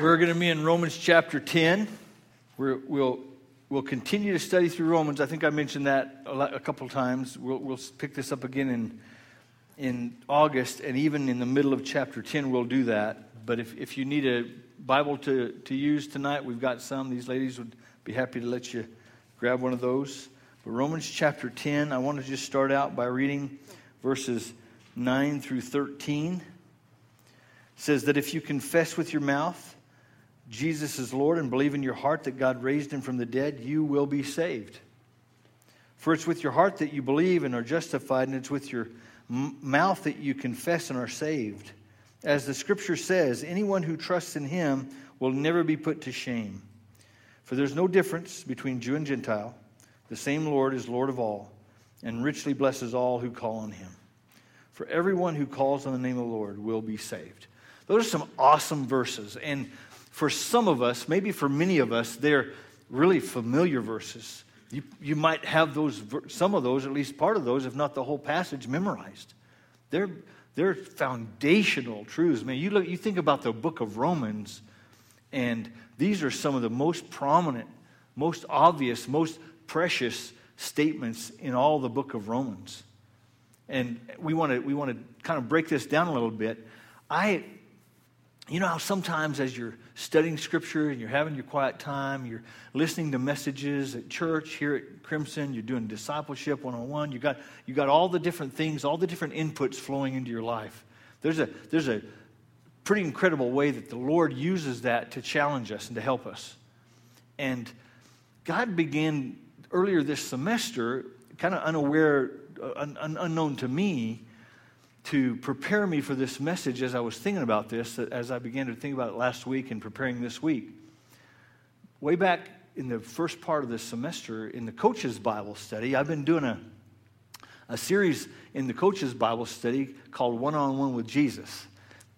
We're going to be in Romans chapter 10. we will we'll continue to study through Romans. I think I mentioned that a, lot, a couple times. We'll, we'll pick this up again in, in August, and even in the middle of chapter 10, we'll do that. But if, if you need a Bible to, to use tonight, we've got some. These ladies would be happy to let you grab one of those. But Romans chapter 10, I want to just start out by reading verses 9 through 13. It says that if you confess with your mouth, Jesus is Lord and believe in your heart that God raised him from the dead, you will be saved. For it's with your heart that you believe and are justified, and it's with your m- mouth that you confess and are saved. As the scripture says, anyone who trusts in him will never be put to shame. For there's no difference between Jew and Gentile. The same Lord is Lord of all, and richly blesses all who call on him. For everyone who calls on the name of the Lord will be saved. Those are some awesome verses. And for some of us, maybe for many of us, they're really familiar verses. You, you might have those, some of those, at least part of those, if not the whole passage, memorized. They're, they're foundational truths. I mean, you, look, you think about the book of Romans, and these are some of the most prominent, most obvious, most precious statements in all the book of Romans. And we want to we want to kind of break this down a little bit. I you know how sometimes as you're studying scripture and you're having your quiet time, you're listening to messages at church, here at Crimson, you're doing discipleship one on one, you got you got all the different things, all the different inputs flowing into your life. There's a there's a pretty incredible way that the Lord uses that to challenge us and to help us. And God began earlier this semester, kind of unaware, uh, un, unknown to me, to prepare me for this message as I was thinking about this, as I began to think about it last week and preparing this week. Way back in the first part of this semester in the coach's Bible study, I've been doing a, a series in the coach's Bible study called One on One with Jesus.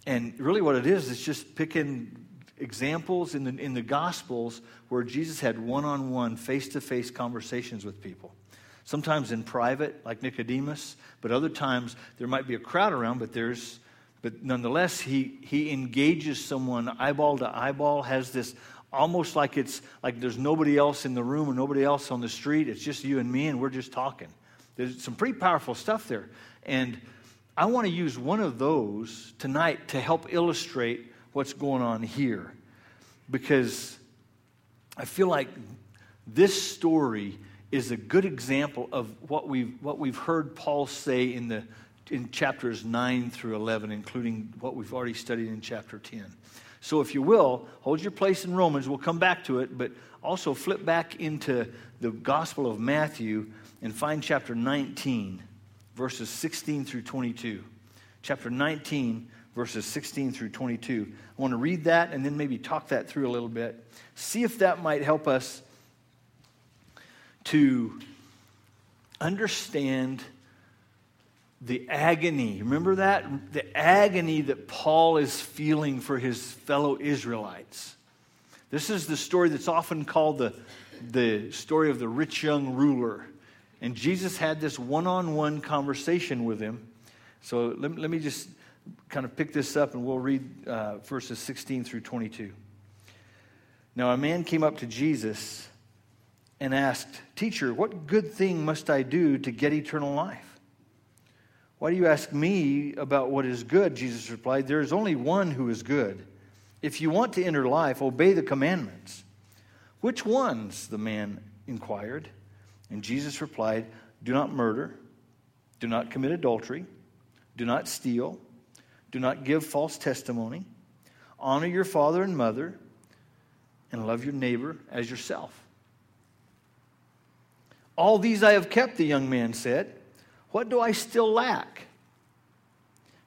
And really, what it is, is just picking examples in the, in the Gospels where Jesus had one on one, face to face conversations with people sometimes in private, like Nicodemus, but other times there might be a crowd around, but there's but nonetheless he he engages someone eyeball to eyeball, has this almost like it's like there's nobody else in the room or nobody else on the street. It's just you and me, and we're just talking. There's some pretty powerful stuff there. And I want to use one of those tonight to help illustrate what's going on here. Because I feel like this story is a good example of what we've, what we've heard Paul say in, the, in chapters 9 through 11, including what we've already studied in chapter 10. So, if you will, hold your place in Romans. We'll come back to it, but also flip back into the Gospel of Matthew and find chapter 19, verses 16 through 22. Chapter 19, verses 16 through 22. I want to read that and then maybe talk that through a little bit. See if that might help us to understand the agony. Remember that? The agony that Paul is feeling for his fellow Israelites. This is the story that's often called the, the story of the rich young ruler. And Jesus had this one on one conversation with him. So let, let me just kind of pick this up and we'll read uh, verses 16 through 22. Now, a man came up to Jesus and asked, Teacher, what good thing must I do to get eternal life? Why do you ask me about what is good? Jesus replied, There is only one who is good. If you want to enter life, obey the commandments. Which ones? the man inquired. And Jesus replied, Do not murder, do not commit adultery, do not steal, do not give false testimony, honor your father and mother, and love your neighbor as yourself. All these I have kept, the young man said. What do I still lack?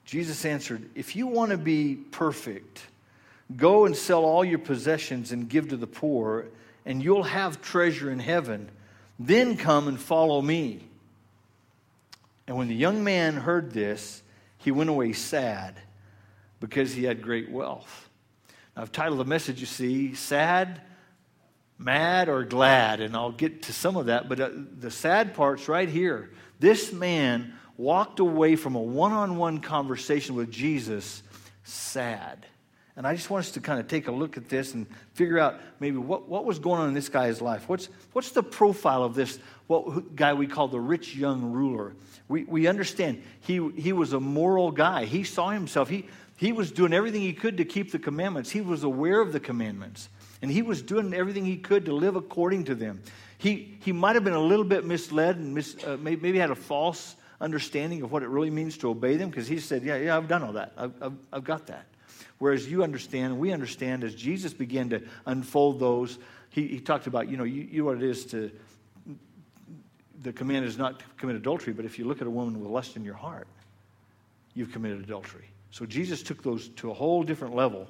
Jesus answered, If you want to be perfect, go and sell all your possessions and give to the poor, and you'll have treasure in heaven. Then come and follow me. And when the young man heard this, he went away sad because he had great wealth. Now, I've titled the message, you see, Sad mad or glad, and I'll get to some of that. But uh, the sad part's right here. This man walked away from a one on one conversation with Jesus sad. And I just want us to kind of take a look at this and figure out maybe what, what was going on in this guy's life. What's, what's the profile of this what, guy we call the rich young ruler? We, we understand he, he was a moral guy. He saw himself, he, he was doing everything he could to keep the commandments. He was aware of the commandments. And he was doing everything he could to live according to them. He, he might have been a little bit misled and mis, uh, maybe, maybe had a false understanding of what it really means to obey them because he said, Yeah, yeah, I've done all that. I've, I've, I've got that. Whereas you understand, and we understand as Jesus began to unfold those, he, he talked about, you know, you, you know what it is to, the command is not to commit adultery, but if you look at a woman with lust in your heart, you've committed adultery. So Jesus took those to a whole different level.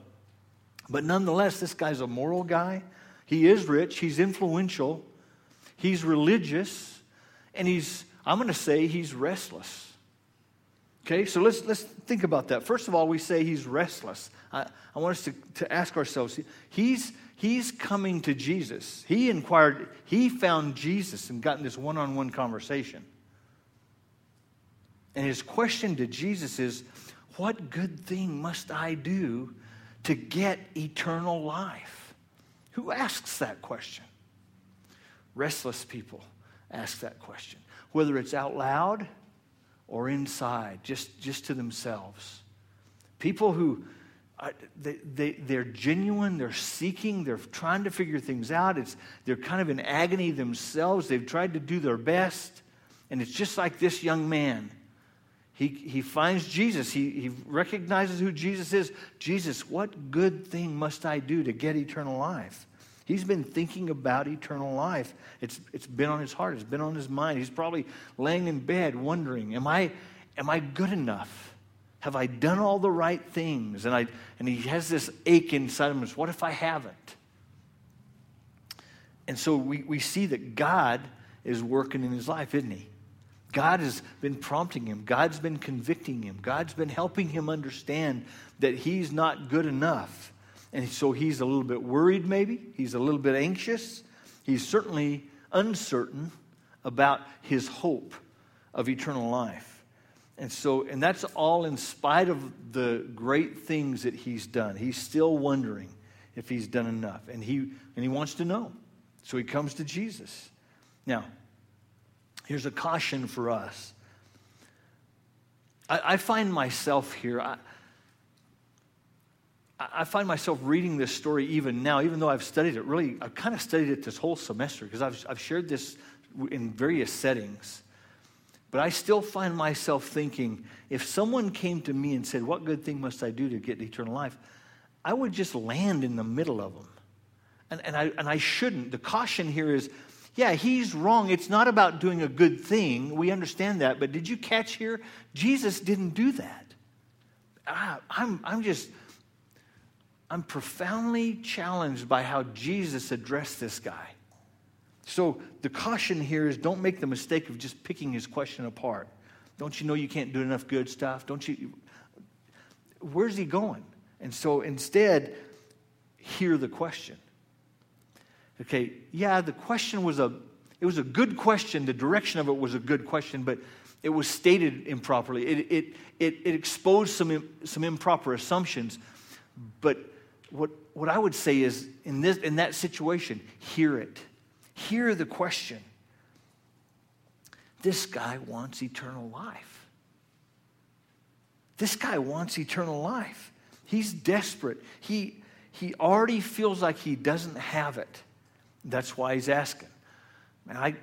But nonetheless, this guy's a moral guy. He is rich, he's influential, he's religious, and he's, I'm going to say, he's restless. Okay, so let's, let's think about that. First of all, we say he's restless. I, I want us to, to ask ourselves he's, he's coming to Jesus. He inquired, he found Jesus and gotten this one on one conversation. And his question to Jesus is, What good thing must I do to get eternal life? Who asks that question? Restless people ask that question. Whether it's out loud, or inside, just, just to themselves. People who are, they, they, they're genuine, they're seeking, they're trying to figure things out. It's, they're kind of in agony themselves. They've tried to do their best. And it's just like this young man. He, he finds Jesus. He, he recognizes who Jesus is. Jesus, what good thing must I do to get eternal life? He's been thinking about eternal life. It's, it's been on his heart, it's been on his mind. He's probably laying in bed wondering, Am I, am I good enough? Have I done all the right things? And, I, and he has this ache inside of him what if I haven't? And so we, we see that God is working in his life, isn't he? God has been prompting him. God's been convicting him. God's been helping him understand that he's not good enough. And so he's a little bit worried, maybe. He's a little bit anxious. He's certainly uncertain about his hope of eternal life. And so, and that's all in spite of the great things that he's done. He's still wondering if he's done enough. And he, and he wants to know. So he comes to Jesus. Now, here's a caution for us. I, I find myself here. I, I find myself reading this story even now, even though I've studied it. Really, I've kind of studied it this whole semester because I've, I've shared this in various settings. But I still find myself thinking if someone came to me and said, What good thing must I do to get eternal life? I would just land in the middle of them. And, and, I, and I shouldn't. The caution here is yeah, he's wrong. It's not about doing a good thing. We understand that. But did you catch here? Jesus didn't do that. I, I'm, I'm just I'm profoundly challenged by how Jesus addressed this guy. So the caution here is don't make the mistake of just picking his question apart. Don't you know you can't do enough good stuff? Don't you? Where's he going? And so instead, hear the question. Okay, yeah, the question was a it was a good question. The direction of it was a good question, but it was stated improperly. It, it, it, it exposed some, some improper assumptions. But what, what I would say is in, this, in that situation, hear it. Hear the question. This guy wants eternal life. This guy wants eternal life. He's desperate. He, he already feels like he doesn't have it. That's why he's asking. Man, I,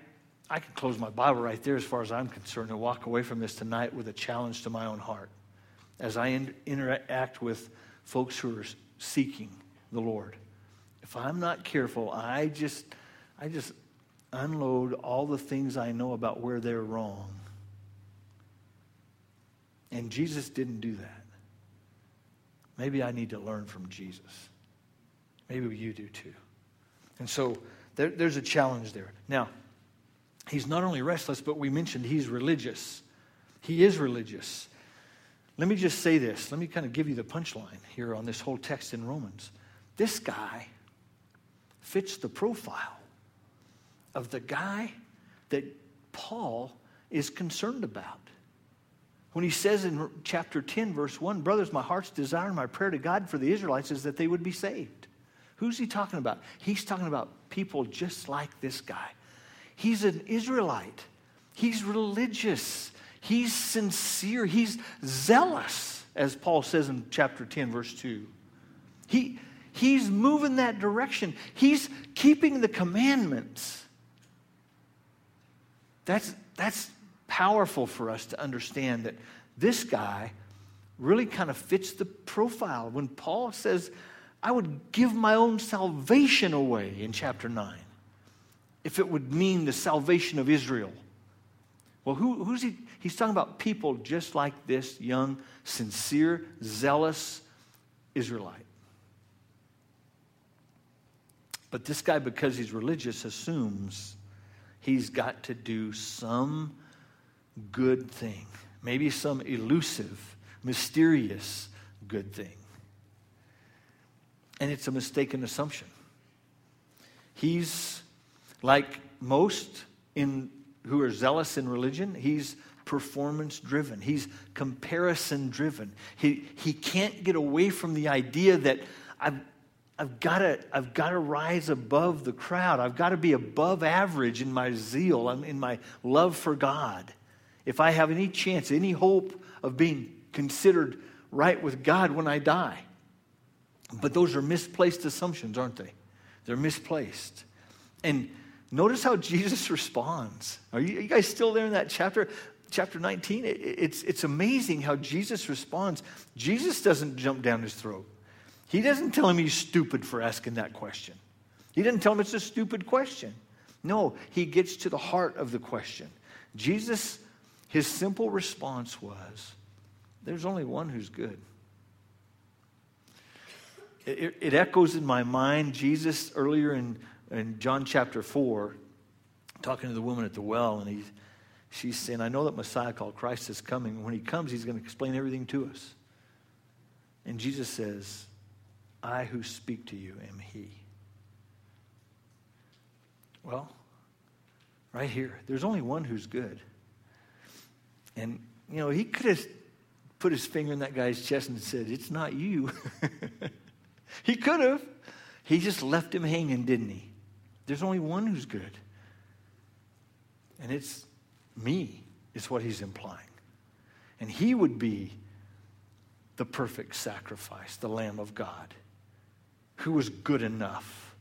I can close my Bible right there as far as I'm concerned and walk away from this tonight with a challenge to my own heart as I in, interact with folks who are seeking the Lord. If I'm not careful, I just, I just unload all the things I know about where they're wrong. And Jesus didn't do that. Maybe I need to learn from Jesus. Maybe you do too. And so there, there's a challenge there. Now, he's not only restless, but we mentioned he's religious. He is religious. Let me just say this. Let me kind of give you the punchline here on this whole text in Romans. This guy fits the profile of the guy that Paul is concerned about. When he says in chapter 10, verse 1, Brothers, my heart's desire and my prayer to God for the Israelites is that they would be saved. Who's he talking about? He's talking about people just like this guy. He's an Israelite, he's religious, he's sincere, he's zealous, as Paul says in chapter 10, verse 2. He, he's moving that direction, he's keeping the commandments. That's, that's powerful for us to understand that this guy really kind of fits the profile. When Paul says, I would give my own salvation away in chapter 9 if it would mean the salvation of Israel. Well, who, who's he? He's talking about people just like this young, sincere, zealous Israelite. But this guy, because he's religious, assumes he's got to do some good thing, maybe some elusive, mysterious good thing. And it's a mistaken assumption. He's like most in who are zealous in religion, he's performance driven. He's comparison driven. He, he can't get away from the idea that I've, I've got to I've got to rise above the crowd. I've got to be above average in my zeal, um, in my love for God. If I have any chance, any hope of being considered right with God when I die. But those are misplaced assumptions, aren't they? They're misplaced. And notice how Jesus responds. Are you, are you guys still there in that chapter? Chapter 19, it, it's, it's amazing how Jesus responds. Jesus doesn't jump down his throat. He doesn't tell him he's stupid for asking that question. He doesn't tell him it's a stupid question. No, he gets to the heart of the question. Jesus, his simple response was, There's only one who's good. It, it, echoes in my mind Jesus earlier in, in John chapter 4, talking to the woman at the well, and he's, she's saying, I know that Messiah called Christ is coming. When he comes, he's going to explain everything to us. And Jesus says, I who speak to you am He. Well, right here, there's only one who's good. And, you know, he could have put his finger in that guy's chest and said, It's not you. he could have. He just left him hanging, didn't he? There's only one who's good. And it's me, is what he's implying. And he would be the perfect sacrifice, the Lamb of God who was good enough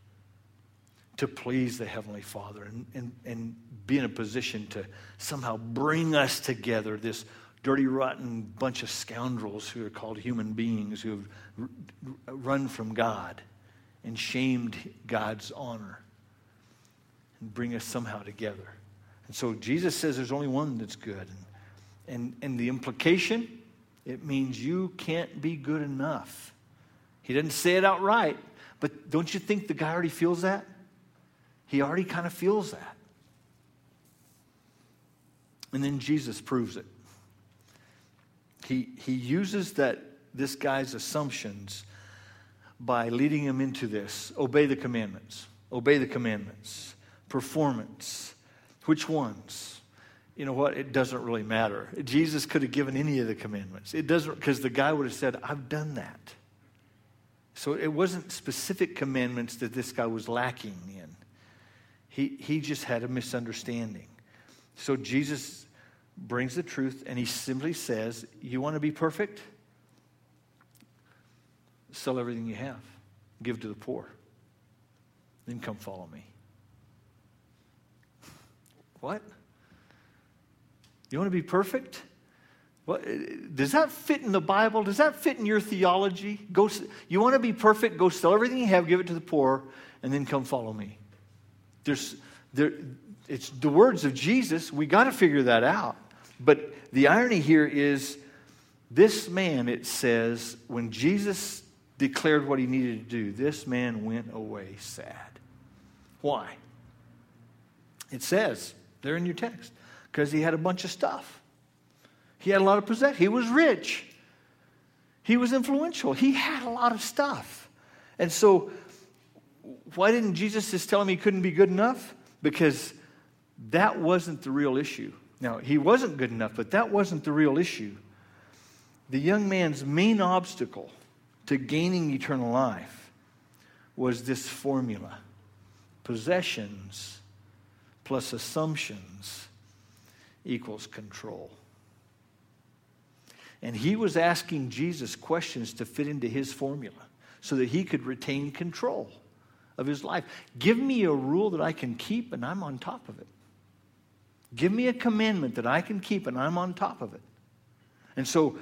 to please the Heavenly Father and, and, and be in a position to somehow bring us together, this dirty, rotten bunch of scoundrels who are called human beings who have run from God and shamed God's honor and bring us somehow together. And so Jesus says there's only one that's good. And, and, and the implication, it means you can't be good enough. He doesn't say it outright, but don't you think the guy already feels that? He already kind of feels that. And then Jesus proves it. He, he uses that this guy's assumptions by leading him into this obey the commandments, obey the commandments, performance. Which ones? You know what? It doesn't really matter. Jesus could have given any of the commandments. It doesn't, because the guy would have said, I've done that. So it wasn't specific commandments that this guy was lacking in. He, he just had a misunderstanding. So Jesus brings the truth and he simply says, You want to be perfect? Sell everything you have, give to the poor, then come follow me. What? You want to be perfect? What, eh, does that fit in the Bible? Does that fit in your theology? Go, you want to be perfect? Go sell everything you have, give it to the poor, and then come follow me. There's, there, it's the words of Jesus. We got to figure that out. But the irony here is this man, it says, when Jesus declared what he needed to do, this man went away sad. Why? It says there in your text, because he had a bunch of stuff. He had a lot of possessions. He was rich. He was influential. He had a lot of stuff. And so, why didn't Jesus just tell him he couldn't be good enough? Because that wasn't the real issue. Now, he wasn't good enough, but that wasn't the real issue. The young man's main obstacle to gaining eternal life was this formula possessions plus assumptions equals control. And he was asking Jesus questions to fit into his formula so that he could retain control of his life. Give me a rule that I can keep and I'm on top of it. Give me a commandment that I can keep and I'm on top of it. And so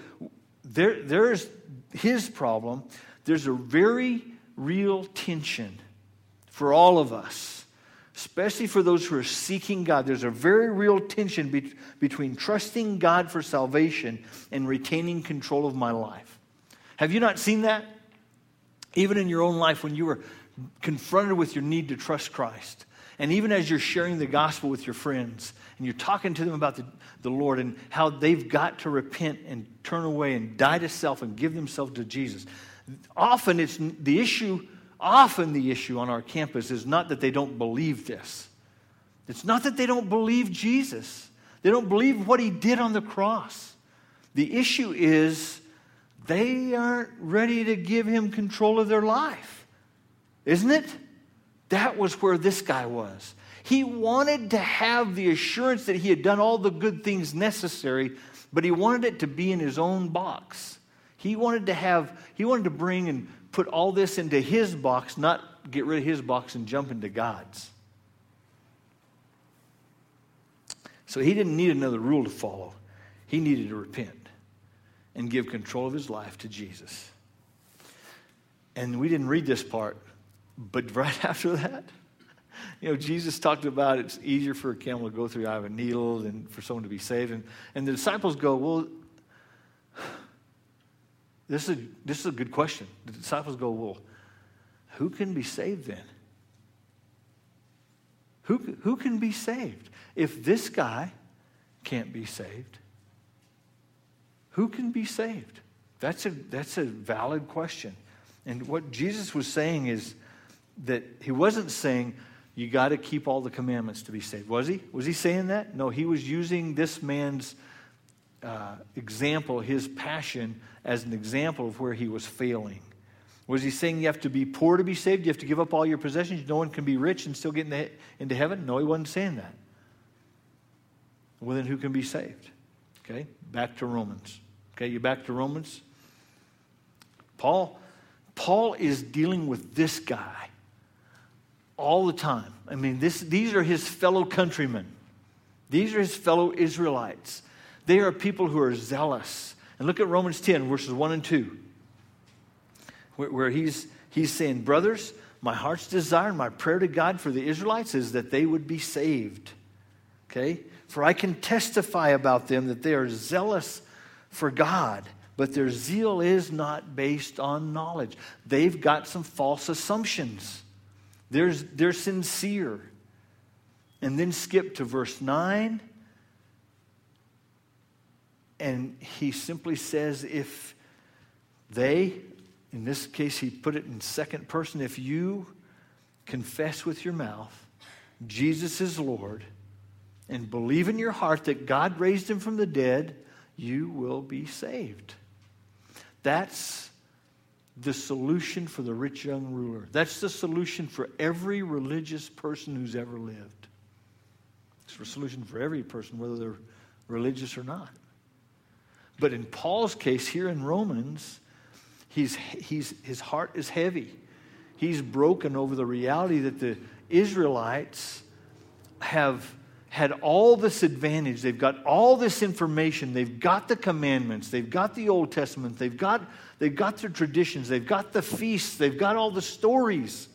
there, there's his problem. There's a very real tension for all of us, especially for those who are seeking God. There's a very real tension be- between trusting God for salvation and retaining control of my life. Have you not seen that? Even in your own life, when you were confronted with your need to trust Christ, and even as you're sharing the gospel with your friends and you're talking to them about the, the Lord and how they've got to repent and turn away and die to self and give themselves to Jesus, often it's the issue, often the issue on our campus is not that they don't believe this. It's not that they don't believe Jesus. They don't believe what he did on the cross. The issue is they aren't ready to give him control of their life. Isn't it? That was where this guy was. He wanted to have the assurance that he had done all the good things necessary, but he wanted it to be in his own box. He wanted to have, he wanted to bring and put all this into his box, not get rid of his box and jump into God's. So he didn't need another rule to follow. He needed to repent and give control of his life to Jesus. And we didn't read this part, but right after that, you know, Jesus talked about it's easier for a camel to go through the eye of a needle than for someone to be saved. And, and the disciples go, Well, this is, a, this is a good question. The disciples go, Well, who can be saved then? Who, who can be saved? If this guy can't be saved, who can be saved? That's a, that's a valid question. And what Jesus was saying is, that he wasn't saying you got to keep all the commandments to be saved. Was he? Was he saying that? No, he was using this man's uh, example, his passion, as an example of where he was failing. Was he saying you have to be poor to be saved? You have to give up all your possessions? No one can be rich and still get into, into heaven? No, he wasn't saying that. Well, then who can be saved? Okay, back to Romans. Okay, you back to Romans? Paul, Paul is dealing with this guy all the time. I mean, this, these are his fellow countrymen, these are his fellow Israelites. They are people who are zealous. And look at Romans 10, verses 1 and 2, where, where he's, he's saying, Brothers, my heart's desire, and my prayer to God for the Israelites is that they would be saved. Okay? For I can testify about them that they are zealous for God, but their zeal is not based on knowledge. They've got some false assumptions. They're sincere. And then skip to verse 9. And he simply says, if they, in this case, he put it in second person, if you confess with your mouth Jesus is Lord and believe in your heart that God raised him from the dead, you will be saved. That's the solution for the rich young ruler. That's the solution for every religious person who's ever lived. It's a solution for every person, whether they're religious or not. But in Paul's case, here in Romans, he's, he's, his heart is heavy. He's broken over the reality that the Israelites have had all this advantage. They've got all this information. They've got the commandments. They've got the Old Testament. They've got, they've got their traditions. They've got the feasts. They've got all the stories.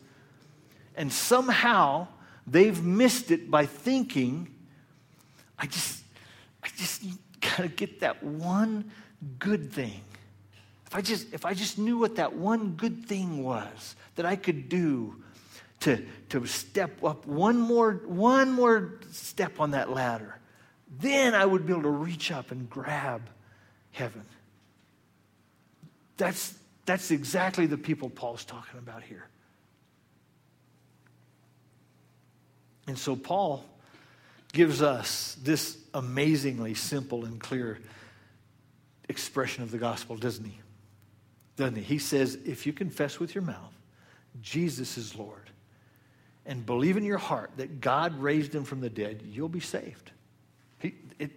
And somehow they've missed it by thinking, I just, I just got to get that one good thing. If I, just, if I just knew what that one good thing was that I could do to, to step up one more, one more step on that ladder. Then I would be able to reach up and grab heaven. That's, that's exactly the people Paul's talking about here. And so Paul gives us this amazingly simple and clear expression of the gospel, doesn't he? Doesn't he? He says, if you confess with your mouth Jesus is Lord and believe in your heart that God raised him from the dead, you'll be saved. He, it,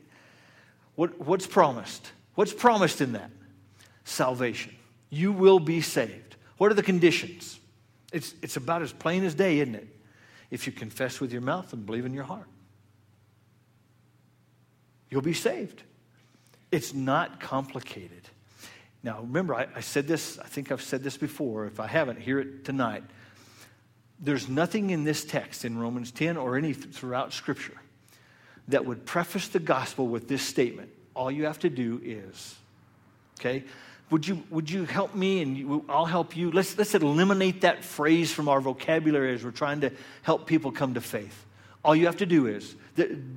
what, what's promised? What's promised in that? Salvation. You will be saved. What are the conditions? It's, it's about as plain as day, isn't it? If you confess with your mouth and believe in your heart, you'll be saved. It's not complicated. Now, remember, I, I, said this, I think I've said this before. If I haven't, hear it tonight. There's nothing in this text in Romans 10 or any throughout Scripture that would preface the gospel with this statement. All you have to do is, okay? Would you, would you help me and you, I'll help you? Let's, let's eliminate that phrase from our vocabulary as we're trying to help people come to faith. All you have to do is,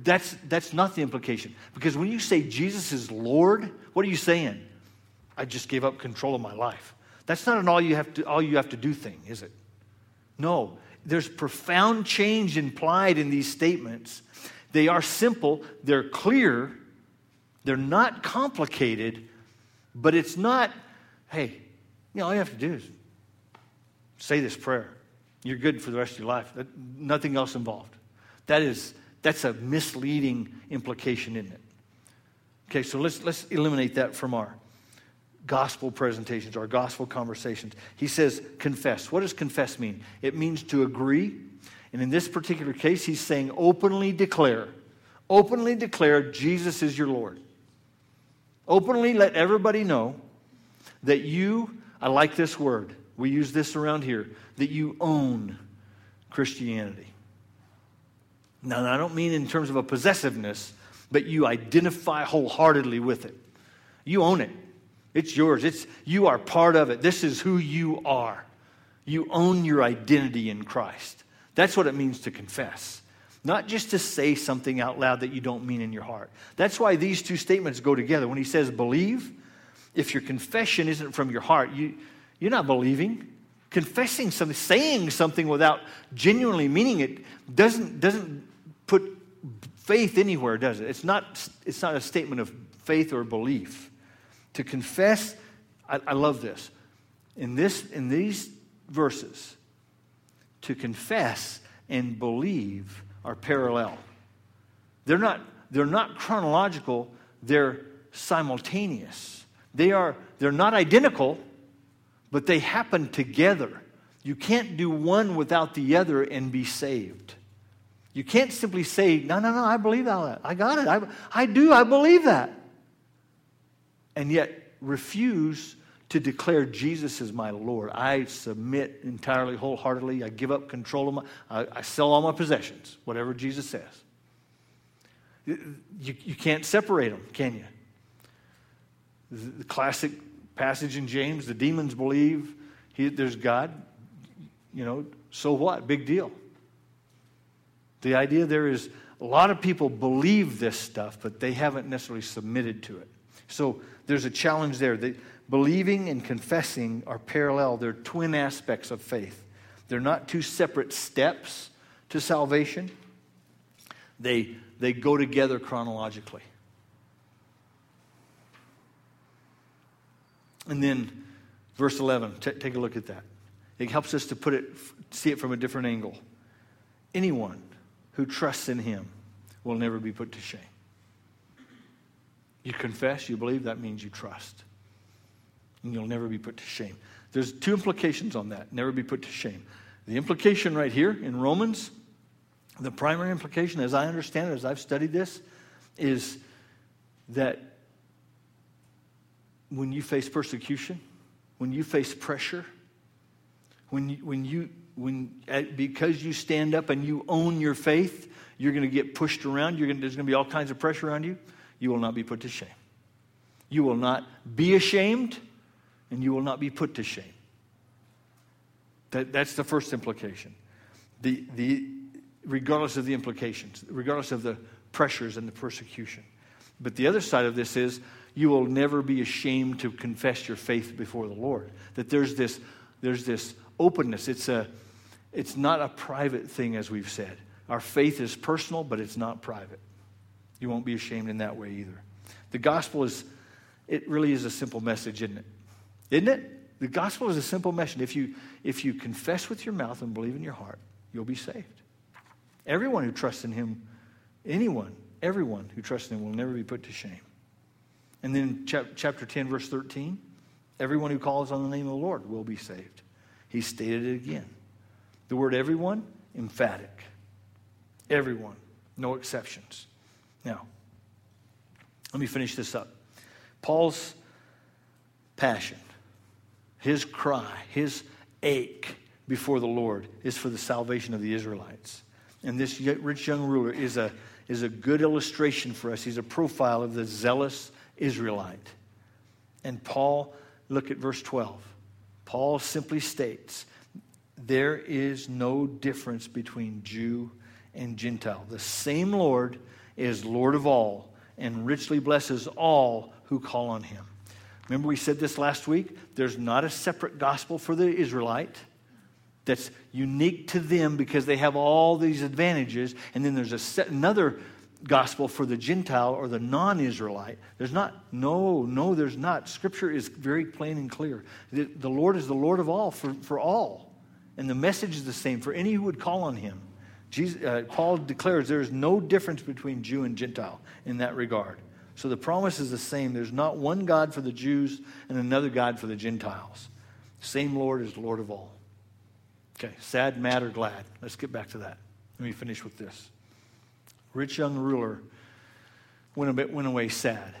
that's, that's not the implication. Because when you say Jesus is Lord, what are you saying? I just gave up control of my life. That's not an all you have to, all you have to do thing, is it? No. There's profound change implied in these statements. They are simple, they're clear, they're not complicated, but it's not, hey, you know, all you have to do is say this prayer. You're good for the rest of your life. Nothing else involved. That is, that's a misleading implication, isn't it? Okay, so let's, let's eliminate that from our gospel presentations, our gospel conversations. He says, confess. What does confess mean? It means to agree. And in this particular case, he's saying, openly declare. Openly declare Jesus is your Lord. Openly let everybody know that you, I like this word, we use this around here, that you own Christianity. Now, I don't mean in terms of a possessiveness, but you identify wholeheartedly with it. You own it. It's yours. It's you are part of it. This is who you are. You own your identity in Christ. That's what it means to confess. Not just to say something out loud that you don't mean in your heart. That's why these two statements go together. When he says believe, if your confession isn't from your heart, you, you're not believing. Confessing something, saying something without genuinely meaning it doesn't, doesn't put faith anywhere, does it? It's not, it's not a statement of faith or belief. To confess, I, I love this. In, this. in these verses, to confess and believe are parallel. They're not, they're not chronological, they're simultaneous. They are, they're not identical, but they happen together. You can't do one without the other and be saved. You can't simply say, no, no, no, I believe all that. I got it. I, I do. I believe that. And yet refuse to declare Jesus as my Lord. I submit entirely, wholeheartedly. I give up control of my, I, I sell all my possessions, whatever Jesus says. You, you can't separate them, can you? The, classic passage in James the demons believe he, there's God. You know, so what? Big deal. The idea there is a lot of people believe this stuff, but they haven't necessarily submitted to it. So there's a challenge there. The, believing and confessing are parallel, they're twin aspects of faith. They're not two separate steps to salvation, they, they go together chronologically. And then verse 11, t- take a look at that. It helps us to put it, see it from a different angle. Anyone who trusts in him will never be put to shame. You confess, you believe, that means you trust. And you'll never be put to shame. There's two implications on that never be put to shame. The implication right here in Romans, the primary implication, as I understand it, as I've studied this, is that when you face persecution, when you face pressure, when you, when you when uh, because you stand up and you own your faith, you're going to get pushed around. You're going there's going to be all kinds of pressure on you. You will not be put to shame. You will not be ashamed, and you will not be put to shame. That, that's the first implication. The, the, regardless of the implications, regardless of the pressures and the persecution. But the other side of this is you will never be ashamed to confess your faith before the Lord. That there's this, there's this openness. It's, a, it's not a private thing, as we've said. Our faith is personal, but it's not private. You won't be ashamed in that way either. The gospel is, it really is a simple message, isn't it? Isn't it? The gospel is a simple message. If you, if you confess with your mouth and believe in your heart, you'll be saved. Everyone who trusts in him, anyone, everyone who trusts in him will never be put to shame. And then chapter 10, verse 13, everyone who calls on the name of the Lord will be saved. He stated it again. The word everyone, emphatic. Everyone, no exceptions. Now, let me finish this up. Paul's passion, his cry, his ache before the Lord is for the salvation of the Israelites. And this rich young ruler is a, is a good illustration for us. He's a profile of the zealous Israelite. And Paul, look at verse 12. Paul simply states, There is no difference between Jew and Gentile. The same Lord is Lord of all and richly blesses all who call on him. Remember, we said this last week? There's not a separate gospel for the Israelite that's unique to them because they have all these advantages. And then there's set, another gospel for the Gentile or the non Israelite. There's not, no, no, there's not. Scripture is very plain and clear. The, the Lord is the Lord of all, for, for all. And the message is the same for any who would call on him. Jesus, uh, Paul declares there is no difference between Jew and Gentile in that regard. So the promise is the same. There's not one God for the Jews and another God for the Gentiles. Same Lord is Lord of all. Okay, sad, mad, or glad. Let's get back to that. Let me finish with this. Rich young ruler went, a bit, went away sad.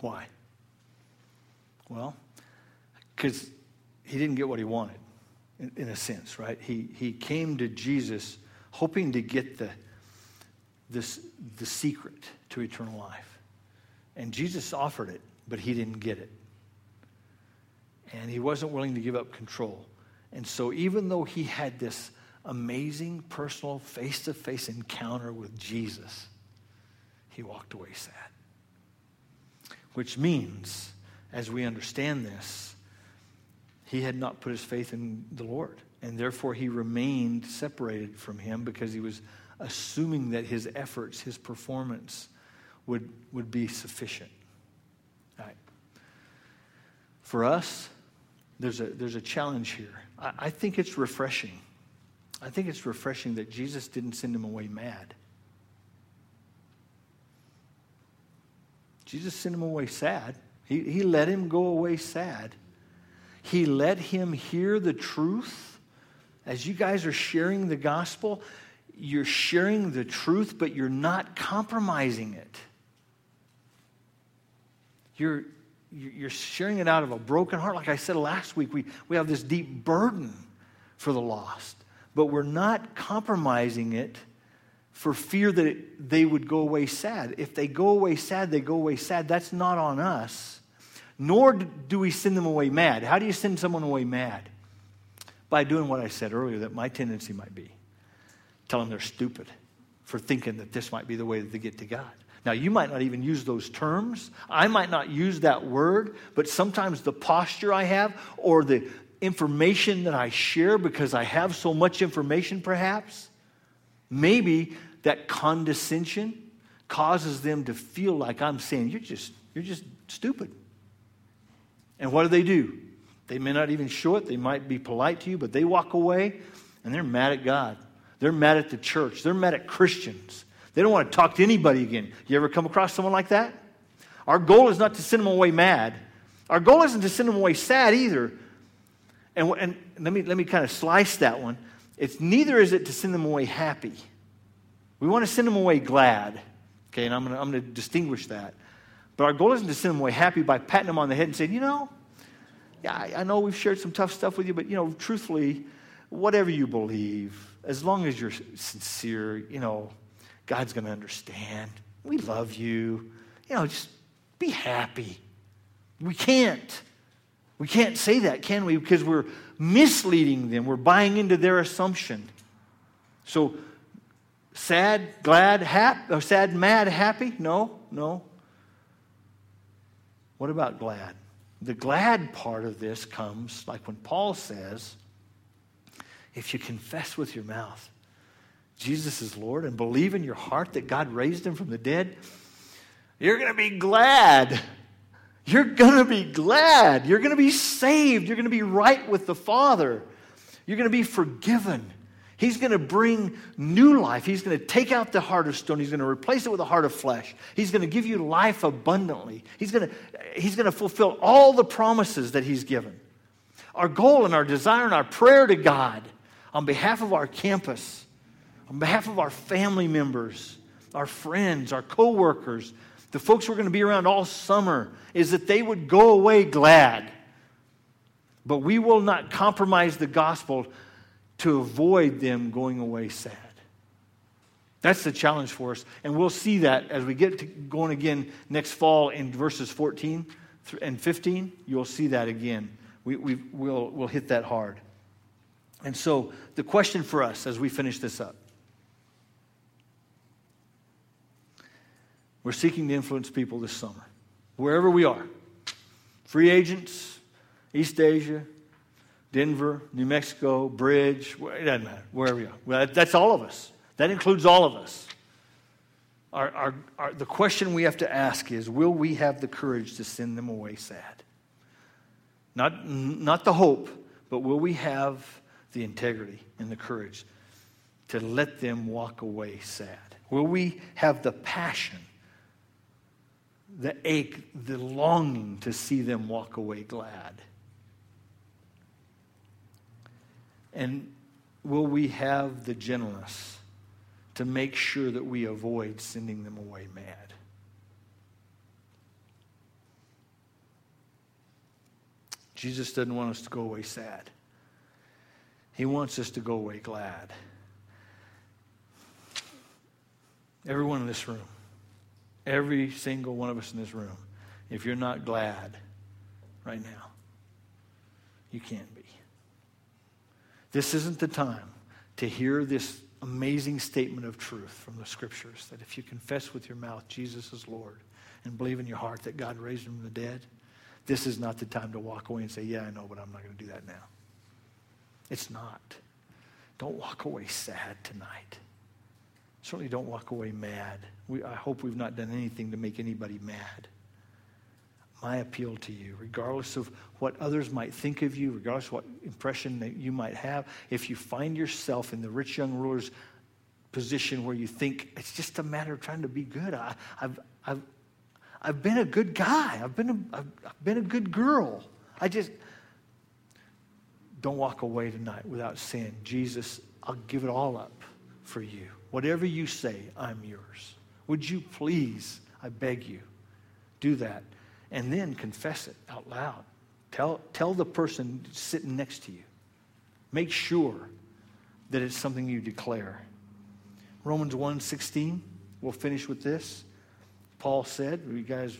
Why? Well, because he didn't get what he wanted, in, in, a sense, right? He, he came to Jesus hoping to get the, this, the secret to eternal life. And Jesus offered it, but he didn't get it and he wasn't willing to give up control. And so, even though he had this amazing personal face to face encounter with Jesus, he walked away sad. Which means, as we understand this, he had not put his faith in the Lord. And therefore, he remained separated from him because he was assuming that his efforts, his performance, would, would be sufficient. Right. For us, there's a, there's a challenge here. I, I think it's refreshing. I think it's refreshing that Jesus didn't send him away mad. Jesus sent him away sad. He, he let him go away sad. He let him hear the truth. As you guys are sharing the gospel, you're sharing the truth, but you're not compromising it. You're, you're sharing it out of a broken heart. Like I said last week, we, we have this deep burden for the lost, but we're not compromising it for fear that it, they would go away sad. If they go away sad, they go away sad. That's not on us. Nor do we send them away mad. How do you send someone away mad? By doing what I said earlier that my tendency might be. Tell them they're stupid for thinking that this might be the way that they get to God. Now, you might not even use those terms. I might not use that word, but sometimes the posture I have or the information that I share because I have so much information, perhaps, maybe that condescension causes them to feel like I'm saying, You're just, you're just stupid. And what do they do? They may not even show it, they might be polite to you, but they walk away and they're mad at God. They're mad at the church. They're mad at Christians. They don't want to talk to anybody again. You ever come across someone like that? Our goal is not to send them away mad. Our goal isn't to send them away sad either. And, and let, me, let me kind of slice that one. It's neither is it to send them away happy. We want to send them away glad. Okay, and I'm going to, I'm going to distinguish that. But our goal isn't to send them away happy by patting them on the head and saying, you know, yeah, I, I know we've shared some tough stuff with you, but, you know, truthfully, whatever you believe, as long as you're sincere, you know, God's going to understand. We love you. You know, just be happy. We can't. We can't say that, can we? Because we're misleading them. We're buying into their assumption. So, sad, glad, happy, or sad, mad, happy? No, no. What about glad? The glad part of this comes like when Paul says, if you confess with your mouth Jesus is Lord and believe in your heart that God raised him from the dead, you're going to be glad. You're going to be glad. You're going to be saved. You're going to be right with the Father. You're going to be forgiven. He's going to bring new life. He's going to take out the heart of stone. He's going to replace it with a heart of flesh. He's going to give you life abundantly. He's going to, he's going to fulfill all the promises that He's given. Our goal and our desire and our prayer to God on behalf of our campus, on behalf of our family members, our friends, our coworkers, the folks we're going to be around all summer, is that they would go away glad. But we will not compromise the gospel to avoid them going away sad. That's the challenge for us. And we'll see that as we get to going again next fall in verses 14 and 15. You'll see that again. We, we, will we'll hit that hard. And so, the question for us as we finish this up we're seeking to influence people this summer, wherever we are. Free agents, East Asia, Denver, New Mexico, Bridge, it doesn't matter, wherever you are. Well, that's all of us. That includes all of us. Our, our, our, the question we have to ask is will we have the courage to send them away sad? Not, not the hope, but will we have the integrity and the courage to let them walk away sad? Will we have the passion, the ache, the longing to see them walk away glad? And will we have the gentleness to make sure that we avoid sending them away mad? Jesus doesn't want us to go away sad. He wants us to go away glad. Everyone in this room, every single one of us in this room, if you're not glad right now, you can't be. This isn't the time to hear this amazing statement of truth from the scriptures that if you confess with your mouth Jesus is Lord and believe in your heart that God raised him from the dead, this is not the time to walk away and say, Yeah, I know, but I'm not going to do that now. It's not. Don't walk away sad tonight. Certainly don't walk away mad. We, I hope we've not done anything to make anybody mad my appeal to you, regardless of what others might think of you, regardless of what impression that you might have, if you find yourself in the rich young ruler's position where you think it's just a matter of trying to be good, I, have I've, I've been a good guy, I've been a, I've, I've been a good girl. I just don't walk away tonight without saying, Jesus, I'll give it all up for you. Whatever you say, I'm yours. Would you please, I beg you, do that and then confess it out loud. Tell, tell the person sitting next to you. Make sure that it's something you declare. Romans 1:16, we'll finish with this. Paul said, you guys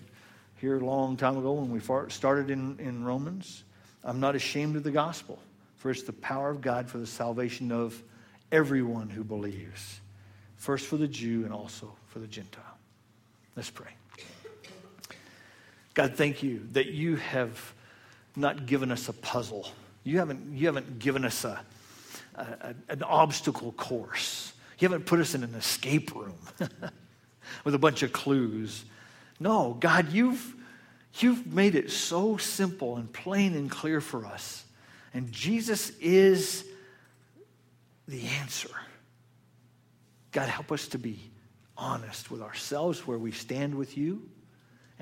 here a long time ago when we started in, in Romans, I'm not ashamed of the gospel, for it's the power of God for the salvation of everyone who believes, first for the Jew and also for the Gentile. Let's pray. God, thank you that you have not given us a puzzle. You haven't, you haven't given us a, a an obstacle course. You haven't put us in an escape room with a bunch of clues. No, God, you've, you've made it so simple and plain and clear for us. And Jesus is the answer. God, help us to be honest with ourselves where we stand with you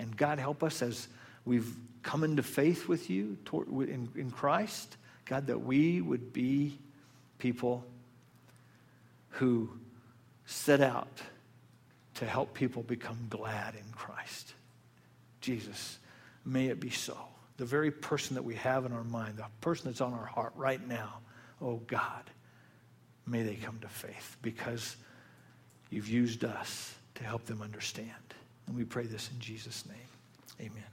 and God, help us as we've come into faith with you in, Christ, God, that we would be people who set out to help people become glad in Christ. Jesus, may it be so. The very person that we have in our mind, the person that's on our heart right now, oh God, may they come to faith because you've used us to help them understand. And we pray this in Jesus' name. Amen.